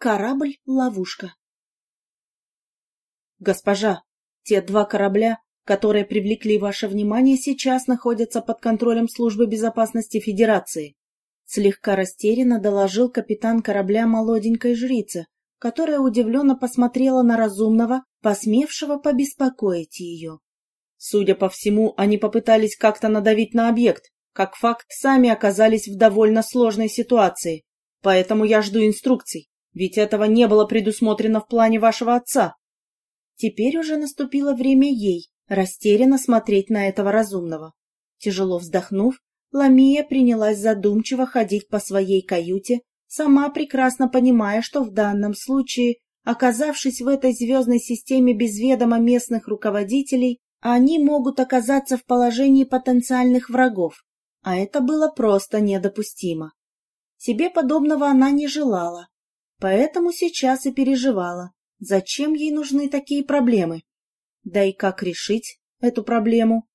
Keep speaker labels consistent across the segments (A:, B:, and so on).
A: Корабль-ловушка. Госпожа, те два корабля, которые привлекли ваше внимание, сейчас находятся под контролем Службы безопасности Федерации. Слегка растерянно доложил капитан корабля молоденькой жрицы, которая удивленно посмотрела на разумного, посмевшего побеспокоить ее. Судя по всему, они попытались как-то надавить на объект, как факт, сами оказались в довольно сложной ситуации, поэтому я жду инструкций. Ведь этого не было предусмотрено в плане вашего отца. Теперь уже наступило время ей растерянно смотреть на этого разумного. Тяжело вздохнув, Ламия принялась задумчиво ходить по своей каюте, сама прекрасно понимая, что в данном случае, оказавшись в этой звездной системе без ведома местных руководителей, они могут оказаться в положении потенциальных врагов, а это было просто недопустимо. Себе подобного она не желала, Поэтому сейчас и переживала, зачем ей нужны такие проблемы. Да и как решить эту проблему?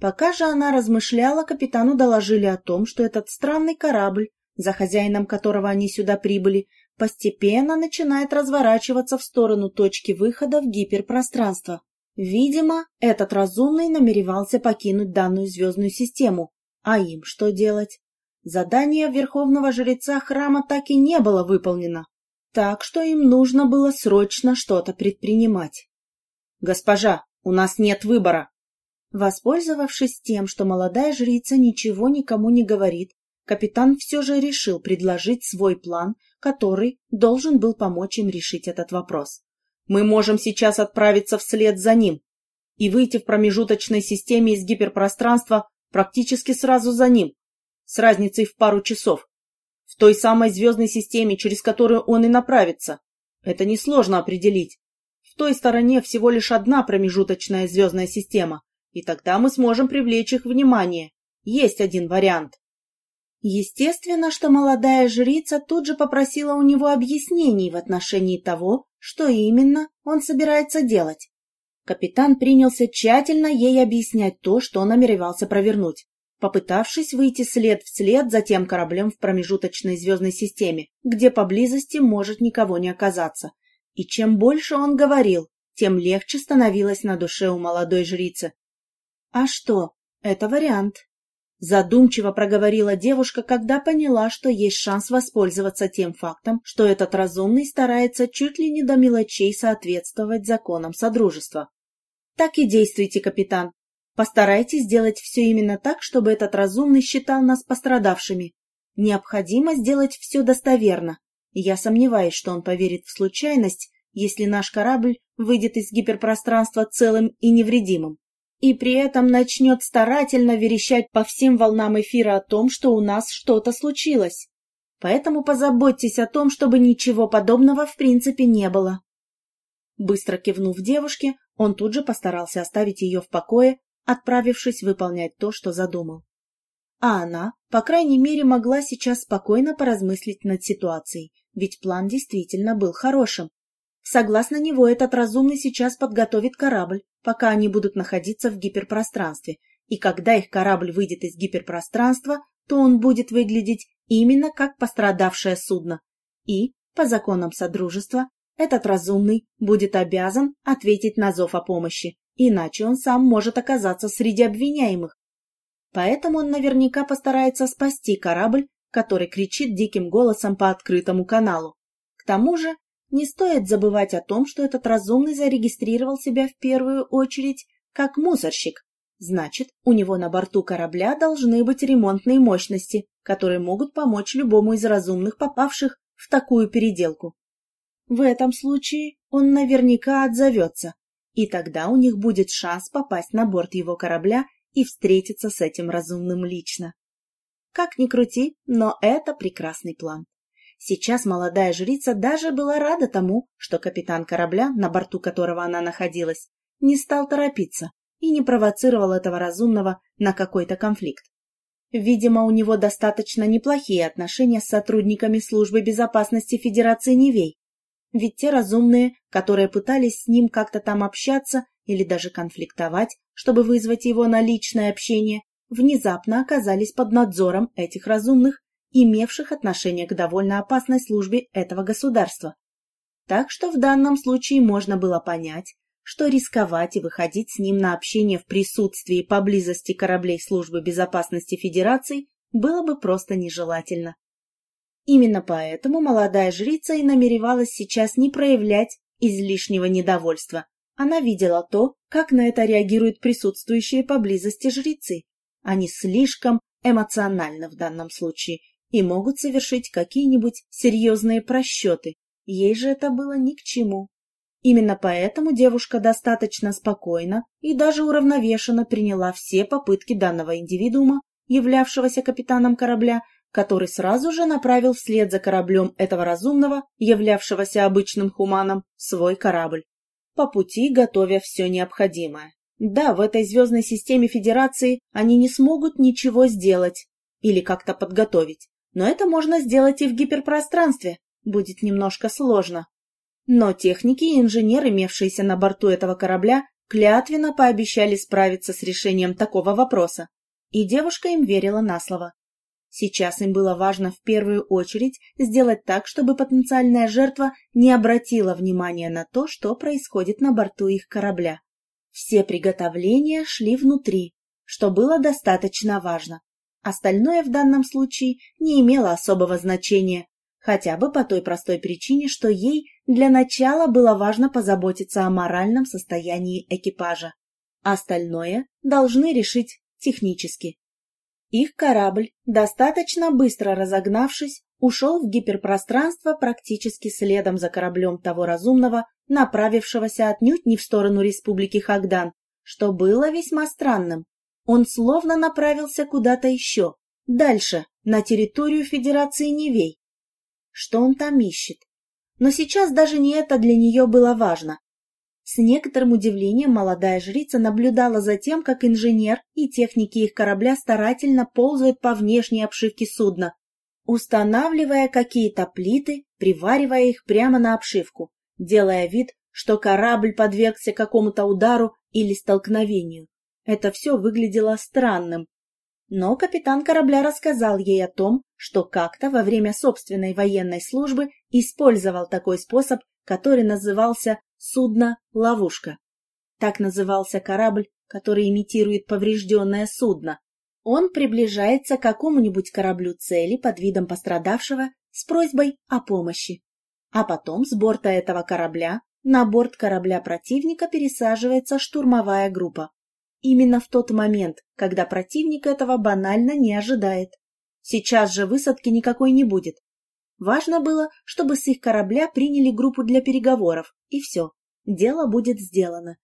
A: Пока же она размышляла, капитану доложили о том, что этот странный корабль, за хозяином которого они сюда прибыли, постепенно начинает разворачиваться в сторону точки выхода в гиперпространство. Видимо, этот разумный намеревался покинуть данную звездную систему. А им что делать? Задание верховного жреца храма так и не было выполнено, так что им нужно было срочно что-то предпринимать. «Госпожа, у нас нет выбора!» Воспользовавшись тем, что молодая жрица ничего никому не говорит, капитан все же решил предложить свой план, который должен был помочь им решить этот вопрос. «Мы можем сейчас отправиться вслед за ним и выйти в промежуточной системе из гиперпространства практически сразу за ним, с разницей в пару часов. В той самой звездной системе, через которую он и направится. Это несложно определить. В той стороне всего лишь одна промежуточная звездная система, и тогда мы сможем привлечь их внимание. Есть один вариант. Естественно, что молодая жрица тут же попросила у него объяснений в отношении того, что именно он собирается делать. Капитан принялся тщательно ей объяснять то, что он намеревался провернуть попытавшись выйти след вслед за тем кораблем в промежуточной звездной системе, где поблизости может никого не оказаться. И чем больше он говорил, тем легче становилось на душе у молодой жрицы. «А что, это вариант», — задумчиво проговорила девушка, когда поняла, что есть шанс воспользоваться тем фактом, что этот разумный старается чуть ли не до мелочей соответствовать законам Содружества. «Так и действуйте, капитан. Постарайтесь сделать все именно так, чтобы этот разумный считал нас пострадавшими. Необходимо сделать все достоверно. Я сомневаюсь, что он поверит в случайность, если наш корабль выйдет из гиперпространства целым и невредимым. И при этом начнет старательно верещать по всем волнам эфира о том, что у нас что-то случилось. Поэтому позаботьтесь о том, чтобы ничего подобного в принципе не было. Быстро кивнув девушке, он тут же постарался оставить ее в покое отправившись выполнять то, что задумал. А она, по крайней мере, могла сейчас спокойно поразмыслить над ситуацией, ведь план действительно был хорошим. Согласно него, этот разумный сейчас подготовит корабль, пока они будут находиться в гиперпространстве, и когда их корабль выйдет из гиперпространства, то он будет выглядеть именно как пострадавшее судно. И, по законам Содружества, этот разумный будет обязан ответить на зов о помощи иначе он сам может оказаться среди обвиняемых. Поэтому он наверняка постарается спасти корабль, который кричит диким голосом по открытому каналу. К тому же, не стоит забывать о том, что этот разумный зарегистрировал себя в первую очередь как мусорщик. Значит, у него на борту корабля должны быть ремонтные мощности, которые могут помочь любому из разумных, попавших в такую переделку. В этом случае он наверняка отзовется, и тогда у них будет шанс попасть на борт его корабля и встретиться с этим разумным лично. Как ни крути, но это прекрасный план. Сейчас молодая жрица даже была рада тому, что капитан корабля, на борту которого она находилась, не стал торопиться и не провоцировал этого разумного на какой-то конфликт. Видимо, у него достаточно неплохие отношения с сотрудниками службы безопасности Федерации Невей, ведь те разумные, которые пытались с ним как-то там общаться или даже конфликтовать, чтобы вызвать его на личное общение, внезапно оказались под надзором этих разумных имевших отношение к довольно опасной службе этого государства. Так что в данном случае можно было понять, что рисковать и выходить с ним на общение в присутствии поблизости кораблей Службы безопасности Федерации было бы просто нежелательно. Именно поэтому молодая жрица и намеревалась сейчас не проявлять излишнего недовольства. Она видела то, как на это реагируют присутствующие поблизости жрецы. Они слишком эмоциональны в данном случае и могут совершить какие-нибудь серьезные просчеты. Ей же это было ни к чему. Именно поэтому девушка достаточно спокойно и даже уравновешенно приняла все попытки данного индивидуума, являвшегося капитаном корабля, который сразу же направил вслед за кораблем этого разумного, являвшегося обычным хуманом, свой корабль, по пути готовя все необходимое. Да, в этой звездной системе Федерации они не смогут ничего сделать или как-то подготовить, но это можно сделать и в гиперпространстве, будет немножко сложно. Но техники и инженеры, имевшиеся на борту этого корабля, клятвенно пообещали справиться с решением такого вопроса, и девушка им верила на слово. Сейчас им было важно в первую очередь сделать так, чтобы потенциальная жертва не обратила внимания на то, что происходит на борту их корабля. Все приготовления шли внутри, что было достаточно важно. Остальное в данном случае не имело особого значения, хотя бы по той простой причине, что ей для начала было важно позаботиться о моральном состоянии экипажа. Остальное должны решить технически. Их корабль, достаточно быстро разогнавшись, ушел в гиперпространство практически следом за кораблем того разумного, направившегося отнюдь не в сторону республики Хагдан, что было весьма странным. Он словно направился куда-то еще, дальше, на территорию Федерации Невей. Что он там ищет? Но сейчас даже не это для нее было важно. С некоторым удивлением молодая жрица наблюдала за тем, как инженер и техники их корабля старательно ползают по внешней обшивке судна, устанавливая какие-то плиты, приваривая их прямо на обшивку, делая вид, что корабль подвергся какому-то удару или столкновению. Это все выглядело странным. Но капитан корабля рассказал ей о том, что как-то во время собственной военной службы использовал такой способ, который назывался «судно-ловушка». Так назывался корабль, который имитирует поврежденное судно. Он приближается к какому-нибудь кораблю цели под видом пострадавшего с просьбой о помощи. А потом с борта этого корабля на борт корабля противника пересаживается штурмовая группа. Именно в тот момент, когда противник этого банально не ожидает. Сейчас же высадки никакой не будет. Важно было, чтобы с их корабля приняли группу для переговоров, и все, дело будет сделано.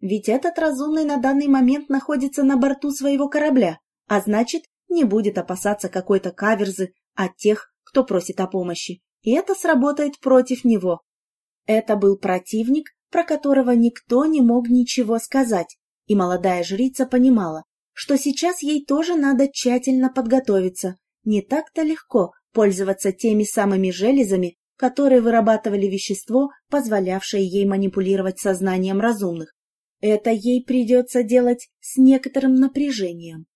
A: Ведь этот разумный на данный момент находится на борту своего корабля, а значит, не будет опасаться какой-то каверзы от тех, кто просит о помощи, и это сработает против него. Это был противник, про которого никто не мог ничего сказать, и молодая жрица понимала, что сейчас ей тоже надо тщательно подготовиться. Не так-то легко пользоваться теми самыми железами, которые вырабатывали вещество, позволявшее ей манипулировать сознанием разумных. Это ей придется делать с некоторым напряжением.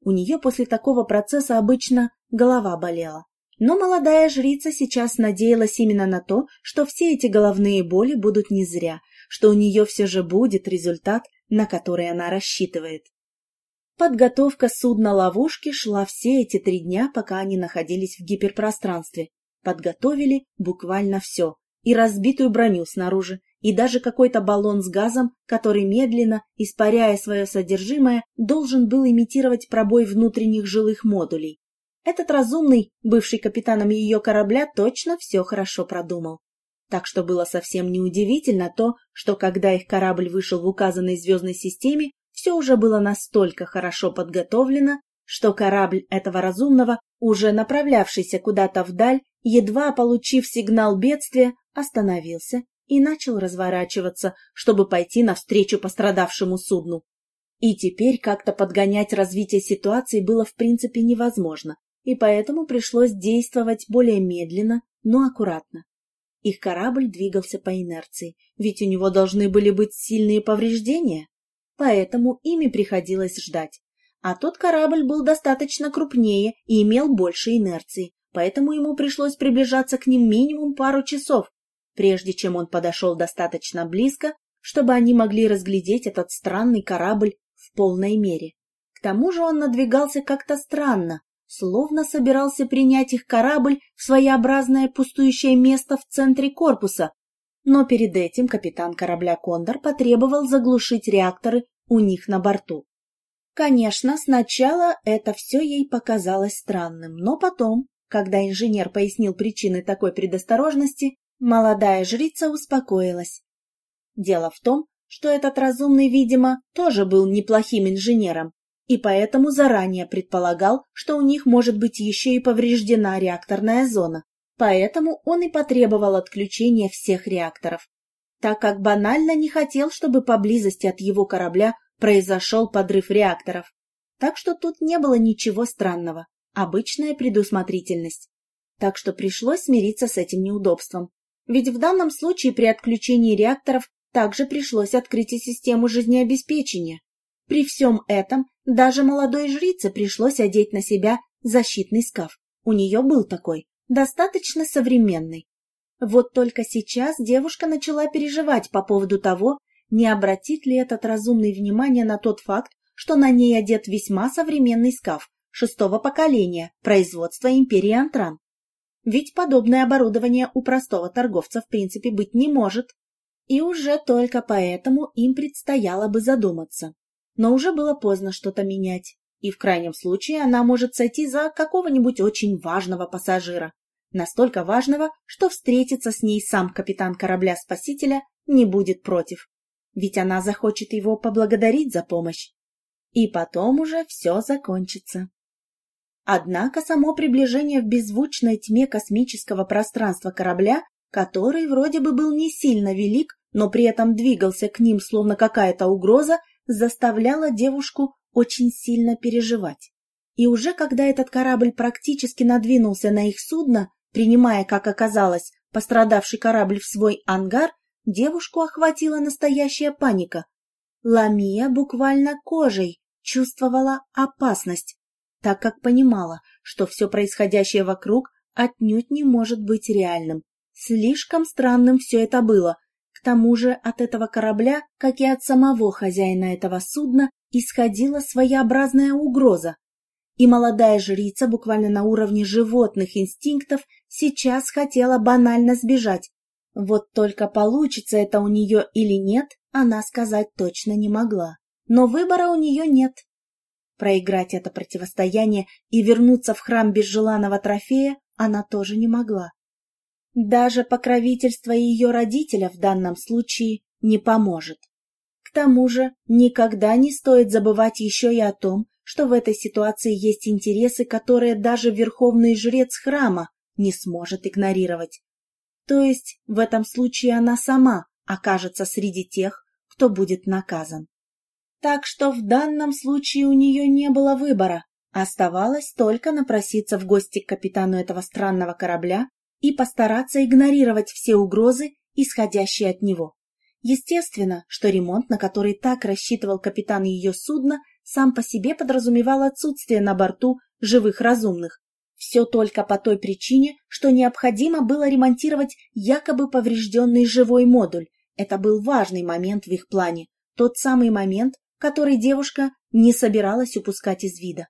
A: У нее после такого процесса обычно голова болела. Но молодая жрица сейчас надеялась именно на то, что все эти головные боли будут не зря, что у нее все же будет результат, на который она рассчитывает. Подготовка судна-ловушки шла все эти три дня, пока они находились в гиперпространстве. Подготовили буквально все. И разбитую броню снаружи, и даже какой-то баллон с газом, который медленно, испаряя свое содержимое, должен был имитировать пробой внутренних жилых модулей. Этот разумный, бывший капитаном ее корабля, точно все хорошо продумал. Так что было совсем неудивительно то, что когда их корабль вышел в указанной звездной системе, все уже было настолько хорошо подготовлено, что корабль этого разумного, уже направлявшийся куда-то вдаль, едва получив сигнал бедствия, остановился и начал разворачиваться, чтобы пойти навстречу пострадавшему судну. И теперь как-то подгонять развитие ситуации было в принципе невозможно, и поэтому пришлось действовать более медленно, но аккуратно. Их корабль двигался по инерции, ведь у него должны были быть сильные повреждения, поэтому ими приходилось ждать. а тот корабль был достаточно крупнее и имел больше инерции, поэтому ему пришлось приближаться к ним минимум пару часов, прежде чем он подошел достаточно близко, чтобы они могли разглядеть этот странный корабль в полной мере. К тому же он надвигался как-то странно, словно собирался принять их корабль в своеобразное пустующее место в центре корпуса, но перед этим капитан корабля «Кондор» потребовал заглушить реакторы у них на борту. Конечно, сначала это все ей показалось странным, но потом, когда инженер пояснил причины такой предосторожности, молодая жрица успокоилась. Дело в том, что этот разумный, видимо, тоже был неплохим инженером, и поэтому заранее предполагал, что у них может быть еще и повреждена реакторная зона. Поэтому он и потребовал отключения всех реакторов, так как банально не хотел, чтобы поблизости от его корабля произошел подрыв реакторов. Так что тут не было ничего странного, обычная предусмотрительность. Так что пришлось смириться с этим неудобством. Ведь в данном случае при отключении реакторов также пришлось открыть и систему жизнеобеспечения. При всем этом даже молодой жрице пришлось одеть на себя защитный скаф. У нее был такой, достаточно современный. Вот только сейчас девушка начала переживать по поводу того, не обратит ли этот разумный внимание на тот факт, что на ней одет весьма современный скаф шестого поколения производства империи Антран. Ведь подобное оборудование у простого торговца в принципе быть не может. И уже только поэтому им предстояло бы задуматься. Но уже было поздно что-то менять, и в крайнем случае она может сойти за какого-нибудь очень важного пассажира. Настолько важного, что встретиться с ней сам капитан корабля-спасителя не будет против ведь она захочет его поблагодарить за помощь. И потом уже все закончится. Однако само приближение в беззвучной тьме космического пространства корабля, который вроде бы был не сильно велик, но при этом двигался к ним словно какая-то угроза, заставляло девушку очень сильно переживать. И уже когда этот корабль практически надвинулся на их судно, принимая, как оказалось, пострадавший корабль в свой ангар, девушку охватила настоящая паника. Ламия буквально кожей чувствовала опасность, так как понимала, что все происходящее вокруг отнюдь не может быть реальным. Слишком странным все это было. К тому же от этого корабля, как и от самого хозяина этого судна, исходила своеобразная угроза. И молодая жрица буквально на уровне животных инстинктов сейчас хотела банально сбежать, вот только получится это у нее или нет, она сказать точно не могла. Но выбора у нее нет. Проиграть это противостояние и вернуться в храм без желанного трофея она тоже не могла. Даже покровительство ее родителя в данном случае не поможет. К тому же никогда не стоит забывать еще и о том, что в этой ситуации есть интересы, которые даже верховный жрец храма не сможет игнорировать. То есть в этом случае она сама окажется среди тех, кто будет наказан. Так что в данном случае у нее не было выбора. Оставалось только напроситься в гости к капитану этого странного корабля и постараться игнорировать все угрозы, исходящие от него. Естественно, что ремонт, на который так рассчитывал капитан ее судна, сам по себе подразумевал отсутствие на борту живых разумных, все только по той причине, что необходимо было ремонтировать якобы поврежденный живой модуль. Это был важный момент в их плане, тот самый момент, который девушка не собиралась упускать из вида.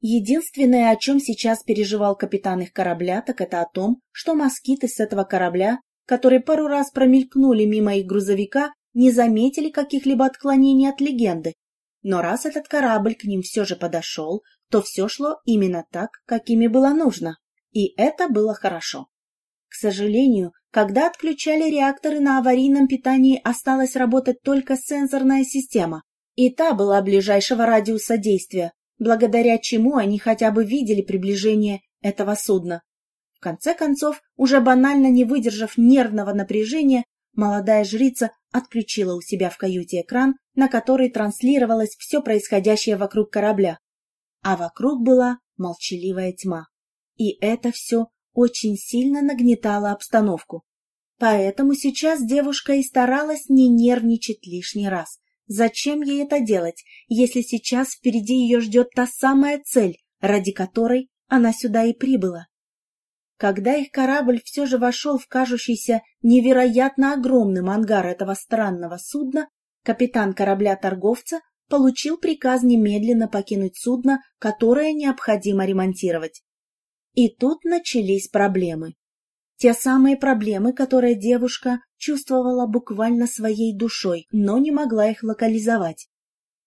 A: Единственное, о чем сейчас переживал капитан их корабля, так это о том, что москиты с этого корабля, которые пару раз промелькнули мимо их грузовика, не заметили каких-либо отклонений от легенды. Но раз этот корабль к ним все же подошел, то все шло именно так, какими было нужно, и это было хорошо. К сожалению, когда отключали реакторы на аварийном питании, осталась работать только сенсорная система, и та была ближайшего радиуса действия, благодаря чему они хотя бы видели приближение этого судна. В конце концов, уже банально не выдержав нервного напряжения, молодая жрица отключила у себя в каюте экран, на который транслировалось все происходящее вокруг корабля а вокруг была молчаливая тьма. И это все очень сильно нагнетало обстановку. Поэтому сейчас девушка и старалась не нервничать лишний раз, Зачем ей это делать, если сейчас впереди ее ждет та самая цель, ради которой она сюда и прибыла? Когда их корабль все же вошел в кажущийся невероятно огромным ангар этого странного судна, капитан корабля-торговца получил приказ немедленно покинуть судно, которое необходимо ремонтировать. И тут начались проблемы. Те самые проблемы, которые девушка чувствовала буквально своей душой, но не могла их локализовать.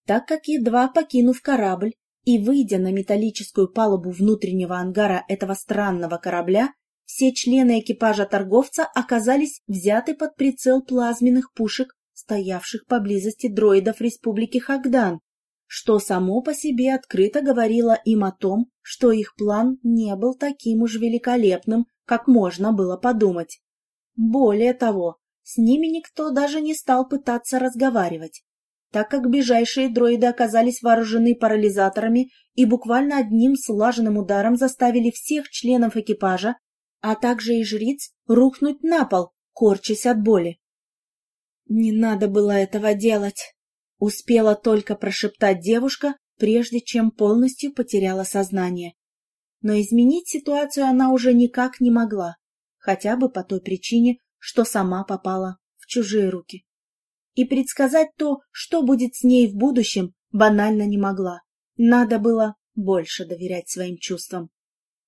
A: Так как едва покинув корабль, и, выйдя на металлическую палубу внутреннего ангара этого странного корабля, все члены экипажа торговца оказались взяты под прицел плазменных пушек, стоявших поблизости дроидов Республики Хагдан, что само по себе открыто говорило им о том, что их план не был таким уж великолепным, как можно было подумать. Более того, с ними никто даже не стал пытаться разговаривать так как ближайшие дроиды оказались вооружены парализаторами и буквально одним слаженным ударом заставили всех членов экипажа, а также и жриц, рухнуть на пол, корчась от боли. «Не надо было этого делать», — успела только прошептать девушка, прежде чем полностью потеряла сознание. Но изменить ситуацию она уже никак не могла, хотя бы по той причине, что сама попала в чужие руки и предсказать то, что будет с ней в будущем, банально не могла. Надо было больше доверять своим чувствам.